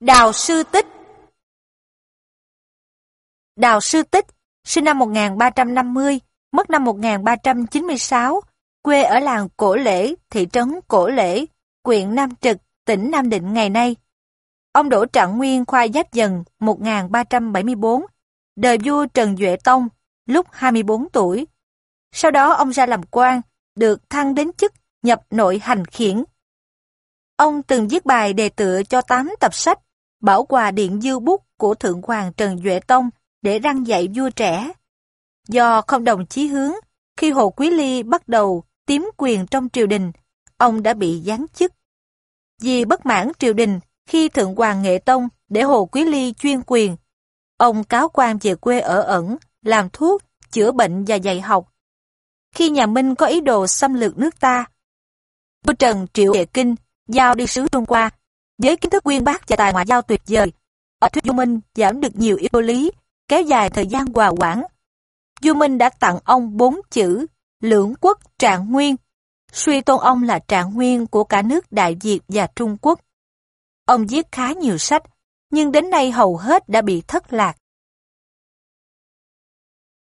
Đào Sư Tích Đào Sư Tích, sinh năm 1350, mất năm 1396, quê ở làng Cổ Lễ, thị trấn Cổ Lễ, huyện Nam Trực, tỉnh Nam Định ngày nay. Ông Đỗ Trạng Nguyên khoa Giáp Dần 1374, đời vua Trần Duệ Tông, lúc 24 tuổi. Sau đó ông ra làm quan, được thăng đến chức nhập nội hành khiển. Ông từng viết bài đề tựa cho 8 tập sách, bảo quà điện dư bút của Thượng Hoàng Trần Duệ Tông để răng dạy vua trẻ. Do không đồng chí hướng, khi Hồ Quý Ly bắt đầu tiếm quyền trong triều đình, ông đã bị giáng chức. Vì bất mãn triều đình khi Thượng Hoàng Nghệ Tông để Hồ Quý Ly chuyên quyền, ông cáo quan về quê ở ẩn, làm thuốc, chữa bệnh và dạy học. Khi nhà Minh có ý đồ xâm lược nước ta, vua Trần Triệu Đệ Kinh giao đi sứ Trung Hoa với kiến thức uyên bác và tài ngoại giao tuyệt vời. Ở thuyết Du Minh giảm được nhiều yếu lý, kéo dài thời gian hòa quản. Du Minh đã tặng ông bốn chữ lưỡng quốc trạng nguyên, suy tôn ông là trạng nguyên của cả nước Đại Việt và Trung Quốc. Ông viết khá nhiều sách, nhưng đến nay hầu hết đã bị thất lạc.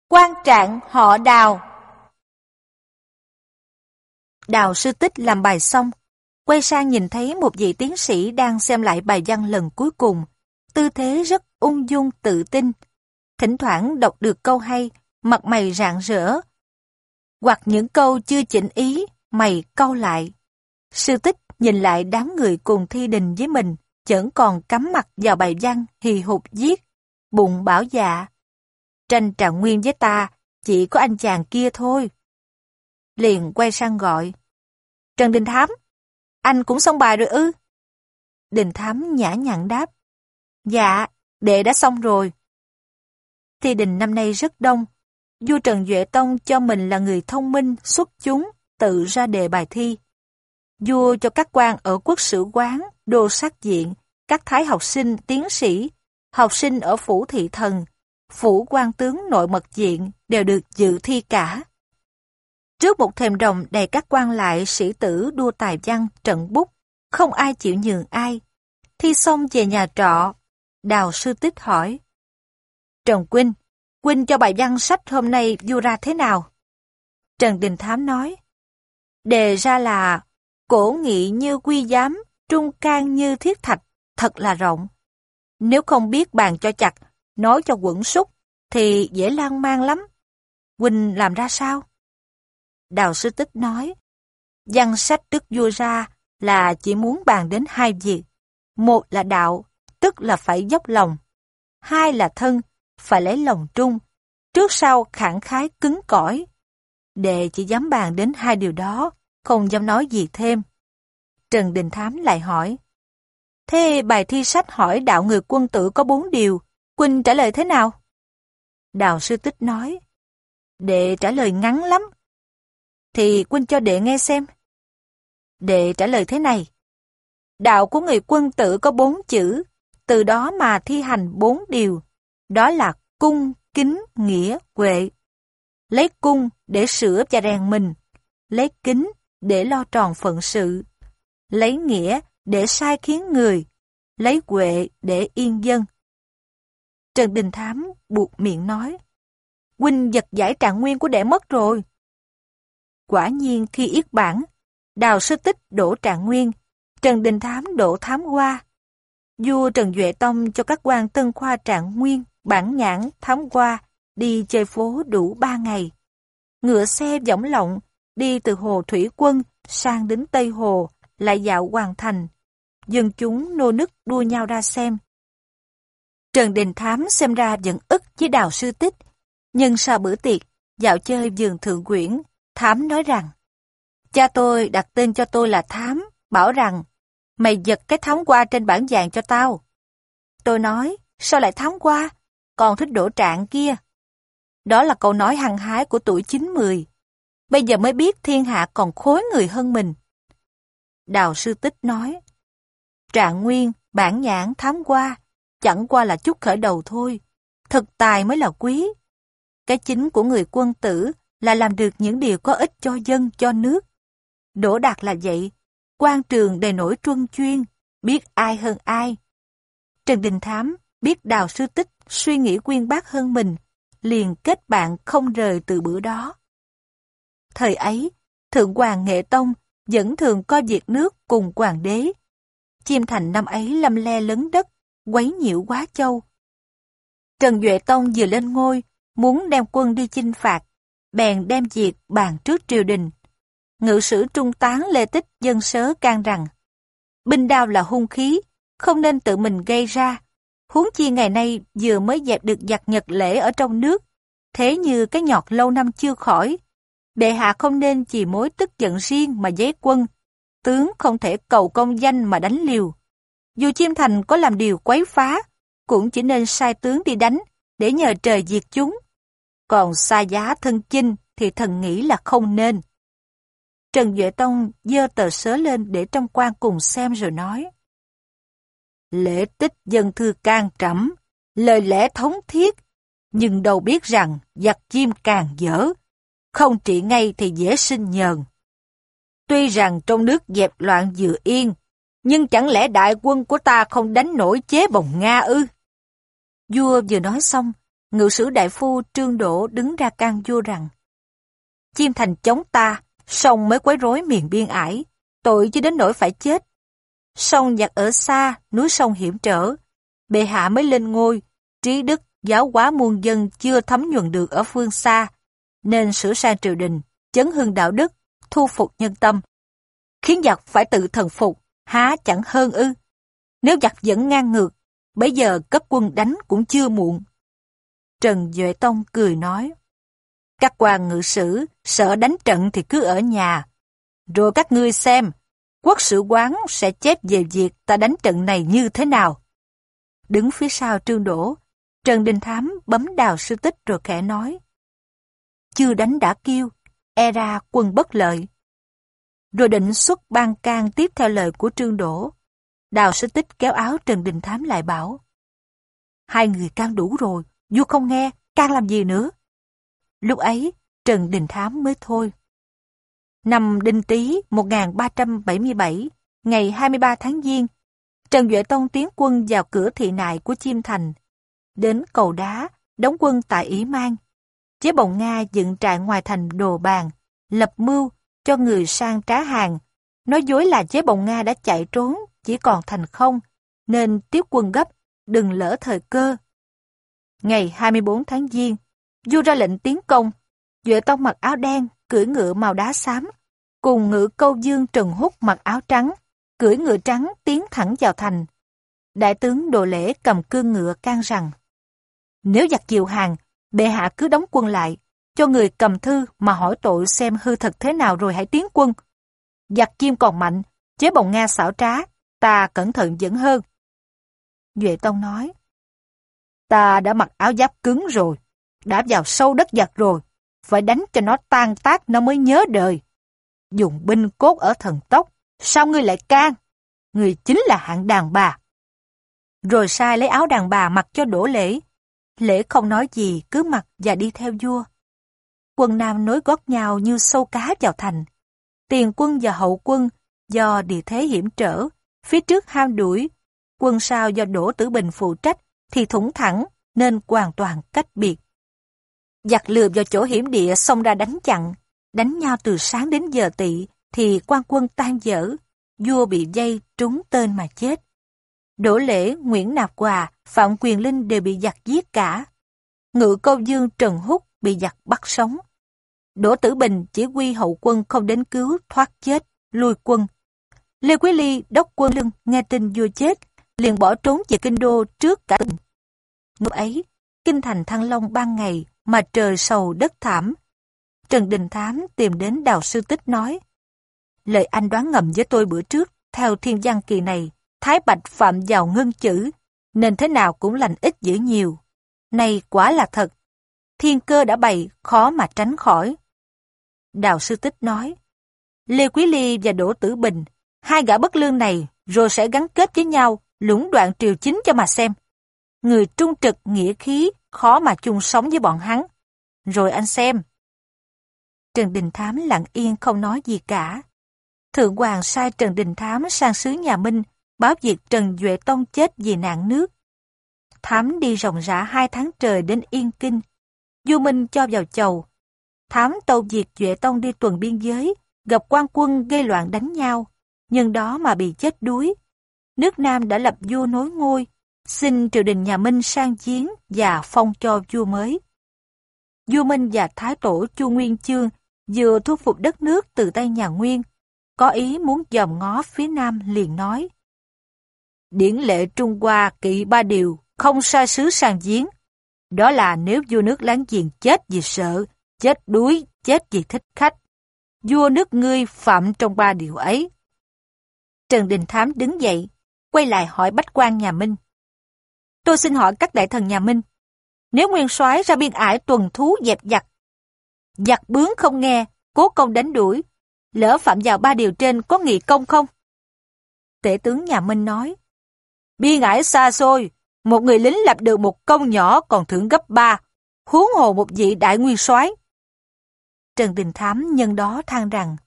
Quan trạng họ đào Đào sư tích làm bài xong, quay sang nhìn thấy một vị tiến sĩ đang xem lại bài văn lần cuối cùng, tư thế rất ung dung tự tin. Thỉnh thoảng đọc được câu hay, mặt mày rạng rỡ. Hoặc những câu chưa chỉnh ý, mày câu lại. Sư tích nhìn lại đám người cùng thi đình với mình, chẳng còn cắm mặt vào bài văn hì hụt viết, bụng bảo dạ. Tranh trạng nguyên với ta, chỉ có anh chàng kia thôi. Liền quay sang gọi. Trần Đình Thám, anh cũng xong bài rồi ư? Đình Thám nhã nhặn đáp. Dạ, đệ đã xong rồi. Thi đình năm nay rất đông. Vua Trần Duệ Tông cho mình là người thông minh, xuất chúng, tự ra đề bài thi. Vua cho các quan ở quốc sử quán, đô sát diện, các thái học sinh, tiến sĩ, học sinh ở phủ thị thần, phủ quan tướng nội mật diện đều được dự thi cả. Trước một thềm rồng đầy các quan lại sĩ tử đua tài văn, trận bút, không ai chịu nhường ai. Thi xong về nhà trọ, đào sư tích hỏi. Trần Quynh, Quynh cho bài văn sách hôm nay vua ra thế nào? Trần Đình Thám nói. Đề ra là cổ nghị như quy giám, trung can như thiết thạch, thật là rộng. Nếu không biết bàn cho chặt, nói cho quẩn xúc, thì dễ lan man lắm. Quỳnh làm ra sao? Đào Sư Tích nói, văn sách đức vua ra là chỉ muốn bàn đến hai việc. Một là đạo, tức là phải dốc lòng. Hai là thân, phải lấy lòng trung. Trước sau khẳng khái cứng cỏi. Đệ chỉ dám bàn đến hai điều đó, không dám nói gì thêm. Trần Đình Thám lại hỏi, Thế bài thi sách hỏi đạo người quân tử có bốn điều, Quỳnh trả lời thế nào? Đào sư tích nói, Đệ trả lời ngắn lắm. Thì quân cho đệ nghe xem. Đệ trả lời thế này. Đạo của người quân tử có bốn chữ, từ đó mà thi hành bốn điều. Đó là cung, kính, nghĩa, huệ. Lấy cung để sửa và rèn mình. Lấy kính để lo tròn phận sự. Lấy nghĩa để sai khiến người. Lấy huệ để yên dân. Trần Đình Thám buộc miệng nói. Huynh giật giải trạng nguyên của đệ mất rồi. Quả nhiên khi yết bản, đào sư tích đổ trạng nguyên, Trần Đình Thám đổ thám qua. Vua Trần Duệ Tông cho các quan tân khoa trạng nguyên, bản nhãn, thám qua, đi chơi phố đủ ba ngày. Ngựa xe võng lộng, đi từ hồ Thủy Quân sang đến Tây Hồ, lại dạo hoàng thành. Dân chúng nô nức đua nhau ra xem. Trần Đình Thám xem ra vẫn ức với đào sư tích. Nhưng sau bữa tiệc, dạo chơi vườn thượng quyển, Thám nói rằng, cha tôi đặt tên cho tôi là Thám, bảo rằng, mày giật cái thám qua trên bản vàng cho tao. Tôi nói, sao lại thám qua, còn thích đổ trạng kia. Đó là câu nói hăng hái của tuổi 90. Bây giờ mới biết thiên hạ còn khối người hơn mình. Đào sư tích nói, trạng nguyên, bản nhãn, thám qua, chẳng qua là chút khởi đầu thôi. Thực tài mới là quý. Cái chính của người quân tử là làm được những điều có ích cho dân, cho nước. Đỗ Đạt là vậy, quan trường đầy nổi truân chuyên, biết ai hơn ai. Trần Đình Thám biết Đào Sư Tích suy nghĩ quyên bác hơn mình, liền kết bạn không rời từ bữa đó. Thời ấy, Thượng Hoàng Nghệ Tông vẫn thường coi việc nước cùng Hoàng đế. Chiêm Thành năm ấy lâm le lấn đất, quấy nhiễu quá châu. Trần Duệ Tông vừa lên ngôi, muốn đem quân đi chinh phạt, bèn đem việc bàn trước triều đình. Ngự sử trung tán Lê Tích dân sớ can rằng, binh đao là hung khí, không nên tự mình gây ra. Huống chi ngày nay vừa mới dẹp được giặc nhật lễ ở trong nước, thế như cái nhọt lâu năm chưa khỏi. Bệ hạ không nên chỉ mối tức giận riêng mà giấy quân, tướng không thể cầu công danh mà đánh liều. Dù Chiêm Thành có làm điều quấy phá, cũng chỉ nên sai tướng đi đánh, để nhờ trời diệt chúng. Còn xa giá thân chinh thì thần nghĩ là không nên. Trần Duệ Tông dơ tờ sớ lên để trong quan cùng xem rồi nói. Lễ tích dân thư can trẫm, lời lẽ thống thiết, nhưng đâu biết rằng giặc chim càng dở, không trị ngay thì dễ sinh nhờn. Tuy rằng trong nước dẹp loạn dự yên, nhưng chẳng lẽ đại quân của ta không đánh nổi chế bồng Nga ư? Vua vừa nói xong, ngự sử đại phu Trương Đỗ đứng ra can vua rằng chiêm thành chống ta, sông mới quấy rối miền biên ải, tội chứ đến nỗi phải chết. Sông giặc ở xa, núi sông hiểm trở, bệ hạ mới lên ngôi, trí đức, giáo hóa muôn dân chưa thấm nhuần được ở phương xa, nên sửa sang triều đình, chấn hưng đạo đức, thu phục nhân tâm. Khiến giặc phải tự thần phục, há chẳng hơn ư. Nếu giặc vẫn ngang ngược, bây giờ cấp quân đánh cũng chưa muộn. Trần Duệ Tông cười nói, các quan ngự sử sợ đánh trận thì cứ ở nhà. Rồi các ngươi xem, quốc sử quán sẽ chép về việc ta đánh trận này như thế nào. Đứng phía sau trương đổ, Trần Đình Thám bấm đào sư tích rồi khẽ nói. Chưa đánh đã kêu, e ra quân bất lợi. Rồi định xuất ban can tiếp theo lời của trương đổ. Đào sư tích kéo áo Trần Đình Thám lại bảo. Hai người can đủ rồi, vua không nghe, can làm gì nữa. Lúc ấy, Trần Đình Thám mới thôi. Năm Đinh Tý 1377, ngày 23 tháng Giêng, Trần Duệ Tông tiến quân vào cửa thị nại của Chiêm Thành. Đến cầu đá, đóng quân tại Ý Mang. Chế bồng Nga dựng trại ngoài thành đồ bàn, lập mưu cho người sang trá hàng. Nói dối là chế bồng Nga đã chạy trốn, chỉ còn thành không, nên tiếp quân gấp, đừng lỡ thời cơ. Ngày 24 tháng Giêng, vua ra lệnh tiến công. Duệ Tông mặc áo đen, cưỡi ngựa màu đá xám, cùng ngựa câu dương Trần Húc mặc áo trắng, cưỡi ngựa trắng tiến thẳng vào thành. Đại tướng Đồ Lễ cầm cương ngựa can rằng, nếu giặc kiều hàng, bệ hạ cứ đóng quân lại, cho người cầm thư mà hỏi tội xem hư thật thế nào rồi hãy tiến quân. Giặc chim còn mạnh, chế bồng Nga xảo trá, ta cẩn thận vẫn hơn. Duệ Tông nói, ta đã mặc áo giáp cứng rồi, đã vào sâu đất giặc rồi, phải đánh cho nó tan tác nó mới nhớ đời. Dùng binh cốt ở thần tốc, sao ngươi lại can? Người chính là hạng đàn bà. Rồi sai lấy áo đàn bà mặc cho đổ lễ. Lễ không nói gì, cứ mặc và đi theo vua. Quân Nam nối gót nhau như sâu cá vào thành. Tiền quân và hậu quân do địa thế hiểm trở, phía trước ham đuổi, quân sau do Đỗ Tử Bình phụ trách thì thủng thẳng nên hoàn toàn cách biệt. Giặc lừa vào chỗ hiểm địa xông ra đánh chặn, đánh nhau từ sáng đến giờ tỵ thì quan quân tan dở, vua bị dây trúng tên mà chết. Đỗ Lễ, Nguyễn Nạp Hòa, Phạm Quyền Linh đều bị giặc giết cả. Ngự câu dương Trần Húc bị giặc bắt sống. Đỗ Tử Bình chỉ huy hậu quân không đến cứu thoát chết, lui quân. Lê Quý Ly đốc quân lưng nghe tin vua chết, liền bỏ trốn về kinh đô trước cả tỉnh. Lúc ấy, kinh thành Thăng Long ban ngày mà trời sầu đất thảm. Trần Đình Thám tìm đến đào sư tích nói, lời anh đoán ngầm với tôi bữa trước, theo thiên văn kỳ này, Thái Bạch phạm vào ngân chữ, nên thế nào cũng lành ít dữ nhiều. Này quả là thật, thiên cơ đã bày, khó mà tránh khỏi. Đào sư tích nói, Lê Quý Ly và Đỗ Tử Bình, hai gã bất lương này rồi sẽ gắn kết với nhau, lũng đoạn triều chính cho mà xem. Người trung trực nghĩa khí, khó mà chung sống với bọn hắn. Rồi anh xem. Trần Đình Thám lặng yên không nói gì cả. Thượng Hoàng sai Trần Đình Thám sang sứ nhà Minh, báo việc Trần Duệ Tông chết vì nạn nước. Thám đi rộng rã hai tháng trời đến Yên Kinh. Du Minh cho vào chầu. Thám tâu diệt Duệ Tông đi tuần biên giới, gặp quan quân gây loạn đánh nhau, nhân đó mà bị chết đuối. Nước Nam đã lập vua nối ngôi, xin triều đình nhà Minh sang chiến và phong cho vua mới. Vua Minh và Thái Tổ Chu Nguyên Chương vừa thu phục đất nước từ tay nhà Nguyên, có ý muốn dòm ngó phía Nam liền nói. Điển lệ Trung Hoa kỵ ba điều, không sai sứ sang giếng. Đó là nếu vua nước láng giềng chết vì sợ, chết đuối, chết vì thích khách. Vua nước ngươi phạm trong ba điều ấy. Trần Đình Thám đứng dậy, quay lại hỏi bách quan nhà Minh. Tôi xin hỏi các đại thần nhà Minh, nếu nguyên soái ra biên ải tuần thú dẹp giặc, giặc bướng không nghe, cố công đánh đuổi, lỡ phạm vào ba điều trên có nghị công không? Tể tướng nhà Minh nói, biên ải xa xôi, một người lính lập được một công nhỏ còn thưởng gấp ba, huống hồ một vị đại nguyên soái. Trần Đình Thám nhân đó than rằng,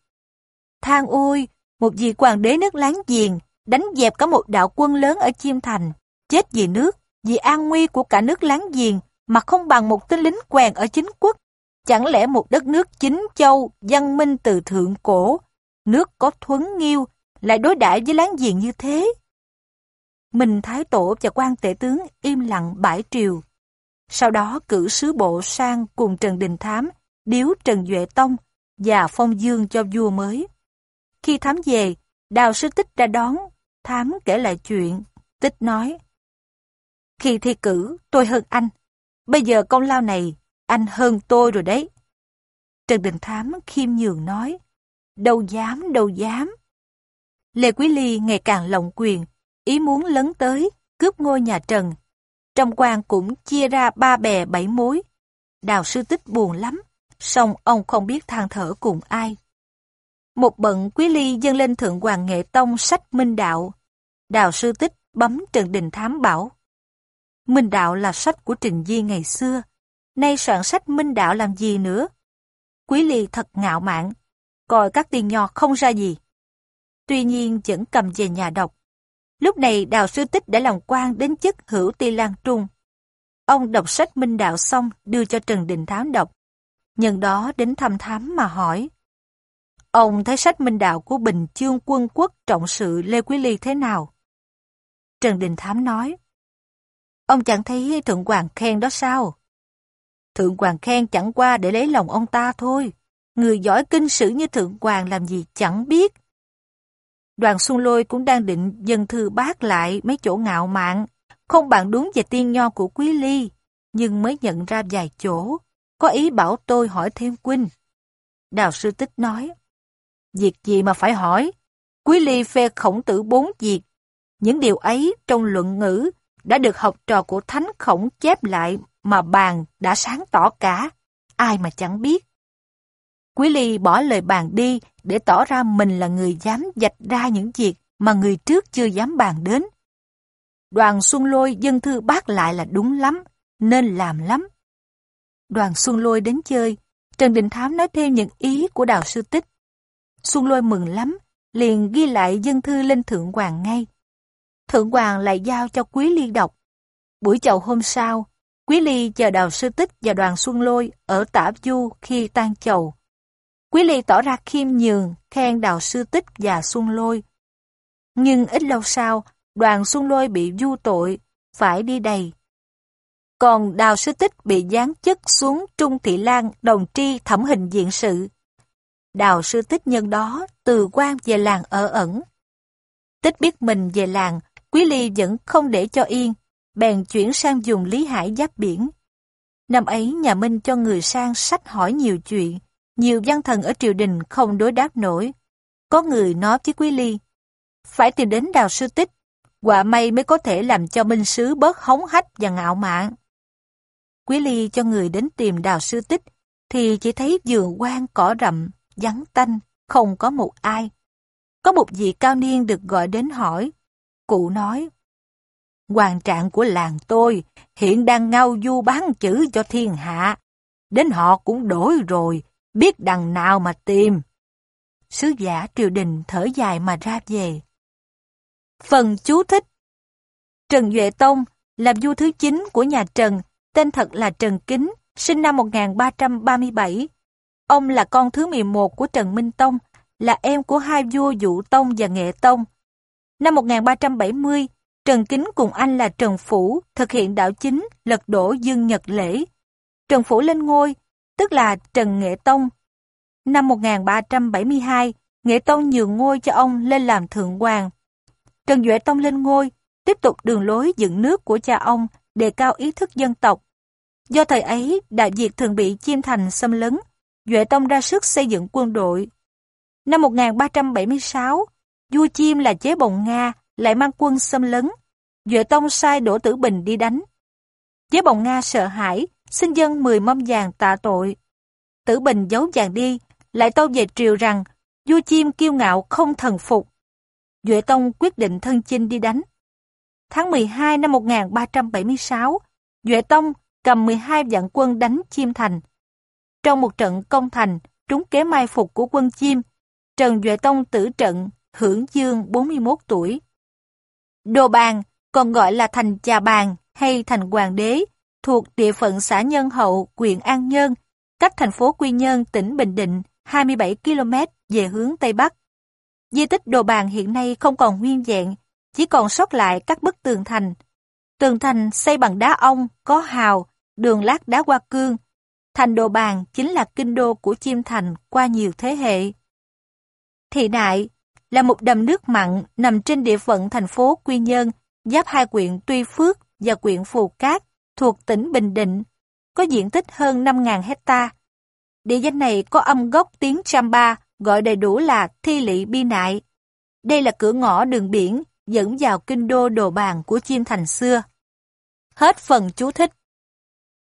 than ôi, một vị hoàng đế nước láng giềng, đánh dẹp cả một đạo quân lớn ở Chiêm Thành, chết vì nước, vì an nguy của cả nước láng giềng, mà không bằng một tên lính quèn ở chính quốc. Chẳng lẽ một đất nước chính châu, văn minh từ thượng cổ, nước có thuấn nghiêu, lại đối đãi với láng giềng như thế? mình Thái Tổ và quan tể tướng im lặng bãi triều. Sau đó cử sứ bộ sang cùng Trần Đình Thám, điếu Trần Duệ Tông và phong dương cho vua mới. Khi thám về, Đào Sư Tích ra đón, thám kể lại chuyện. Tích nói, Khi thi cử, tôi hơn anh. Bây giờ công lao này, anh hơn tôi rồi đấy. Trần Đình Thám khiêm nhường nói, đâu dám, đâu dám. Lê Quý Ly ngày càng lộng quyền, ý muốn lấn tới, cướp ngôi nhà Trần. Trong quan cũng chia ra ba bè bảy mối. Đào sư tích buồn lắm, song ông không biết than thở cùng ai. Một bận quý ly dâng lên Thượng Hoàng Nghệ Tông sách Minh Đạo. Đào sư tích bấm Trần Đình Thám bảo. Minh Đạo là sách của Trình Di ngày xưa, nay soạn sách Minh Đạo làm gì nữa? Quý ly thật ngạo mạn, coi các tiền nho không ra gì. Tuy nhiên vẫn cầm về nhà đọc. Lúc này Đào Sư Tích đã làm quan đến chức hữu ti lan trung. Ông đọc sách Minh Đạo xong đưa cho Trần Đình Thám đọc. Nhân đó đến thăm thám mà hỏi. Ông thấy sách Minh Đạo của Bình Chương Quân Quốc trọng sự Lê Quý Ly thế nào? Trần Đình Thám nói. Ông chẳng thấy Thượng Hoàng khen đó sao? Thượng Hoàng khen chẳng qua để lấy lòng ông ta thôi. Người giỏi kinh sử như Thượng Hoàng làm gì chẳng biết. Đoàn Xuân Lôi cũng đang định dân thư bác lại mấy chỗ ngạo mạn, không bạn đúng về tiên nho của Quý Ly, nhưng mới nhận ra vài chỗ, có ý bảo tôi hỏi thêm Quynh. Đào sư tích nói, việc gì mà phải hỏi? Quý Ly phê khổng tử bốn việc. Những điều ấy trong luận ngữ đã được học trò của Thánh Khổng chép lại mà bàn đã sáng tỏ cả, ai mà chẳng biết. Quý Ly bỏ lời bàn đi để tỏ ra mình là người dám dạch ra những việc mà người trước chưa dám bàn đến. Đoàn Xuân Lôi dân thư bác lại là đúng lắm, nên làm lắm. Đoàn Xuân Lôi đến chơi, Trần Đình Thám nói thêm những ý của Đào Sư Tích. Xuân Lôi mừng lắm, liền ghi lại dân thư lên Thượng Hoàng ngay. Thượng Hoàng lại giao cho Quý Ly đọc. Buổi chầu hôm sau, Quý Ly chờ Đào Sư Tích và đoàn Xuân Lôi ở Tả Du khi tan chầu. Quý Ly tỏ ra khiêm nhường, khen Đào Sư Tích và Xuân Lôi. Nhưng ít lâu sau, đoàn Xuân Lôi bị du tội, phải đi đầy. Còn Đào Sư Tích bị giáng chức xuống Trung Thị Lan đồng tri thẩm hình diện sự. Đào Sư Tích nhân đó từ quan về làng ở ẩn. Tích biết mình về làng, Quý Ly vẫn không để cho yên, bèn chuyển sang dùng Lý Hải giáp biển. Năm ấy nhà Minh cho người sang sách hỏi nhiều chuyện, nhiều văn thần ở triều đình không đối đáp nổi. Có người nói với Quý Ly, phải tìm đến đào sư tích, quả may mới có thể làm cho minh sứ bớt hống hách và ngạo mạn. Quý Ly cho người đến tìm đào sư tích, thì chỉ thấy vườn quan cỏ rậm, vắng tanh, không có một ai. Có một vị cao niên được gọi đến hỏi. Cụ nói, Hoàng trạng của làng tôi hiện đang ngao du bán chữ cho thiên hạ. Đến họ cũng đổi rồi, biết đằng nào mà tìm. Sứ giả triều đình thở dài mà ra về. Phần chú thích Trần Duệ Tông là vua thứ 9 của nhà Trần, tên thật là Trần Kính, sinh năm 1337. Ông là con thứ 11 của Trần Minh Tông, là em của hai vua Vũ Tông và Nghệ Tông. Năm 1370, Trần Kính cùng anh là Trần Phủ thực hiện đảo chính lật đổ Dương Nhật Lễ. Trần Phủ lên ngôi, tức là Trần Nghệ Tông. Năm 1372, Nghệ Tông nhường ngôi cho ông lên làm thượng hoàng. Trần Duệ Tông lên ngôi, tiếp tục đường lối dựng nước của cha ông, đề cao ý thức dân tộc. Do thời ấy, Đại Việt thường bị chiêm thành xâm lấn, Duệ Tông ra sức xây dựng quân đội. Năm 1376, vua Chiêm là chế bồng Nga, lại mang quân xâm lấn. Duệ Tông sai Đỗ Tử Bình đi đánh. Chế bồng Nga sợ hãi, xin dân 10 mâm vàng tạ tội. Tử Bình giấu vàng đi, lại tâu về triều rằng vua Chiêm kiêu ngạo không thần phục. Duệ Tông quyết định thân chinh đi đánh. Tháng 12 năm 1376, Duệ Tông cầm 12 vạn quân đánh Chiêm Thành. Trong một trận công thành, trúng kế mai phục của quân Chiêm, Trần Duệ Tông tử trận, hưởng dương 41 tuổi. Đồ Bàn, còn gọi là thành Trà Bàn hay thành Hoàng Đế, thuộc địa phận xã Nhân Hậu, huyện An Nhơn, cách thành phố Quy Nhơn, tỉnh Bình Định 27 km về hướng Tây Bắc. Di tích Đồ Bàn hiện nay không còn nguyên vẹn, chỉ còn sót lại các bức tường thành. Tường thành xây bằng đá ong, có hào, đường lát đá hoa cương. Thành Đồ Bàn chính là kinh đô của Chiêm Thành qua nhiều thế hệ. Thị Đại là một đầm nước mặn nằm trên địa phận thành phố Quy Nhơn, giáp hai quyện Tuy Phước và quyện Phù Cát thuộc tỉnh Bình Định, có diện tích hơn 5.000 hecta. Địa danh này có âm gốc tiếng Chamba, gọi đầy đủ là Thi Lị Bi Nại. Đây là cửa ngõ đường biển dẫn vào kinh đô đồ bàn của Chiêm Thành xưa. Hết phần chú thích.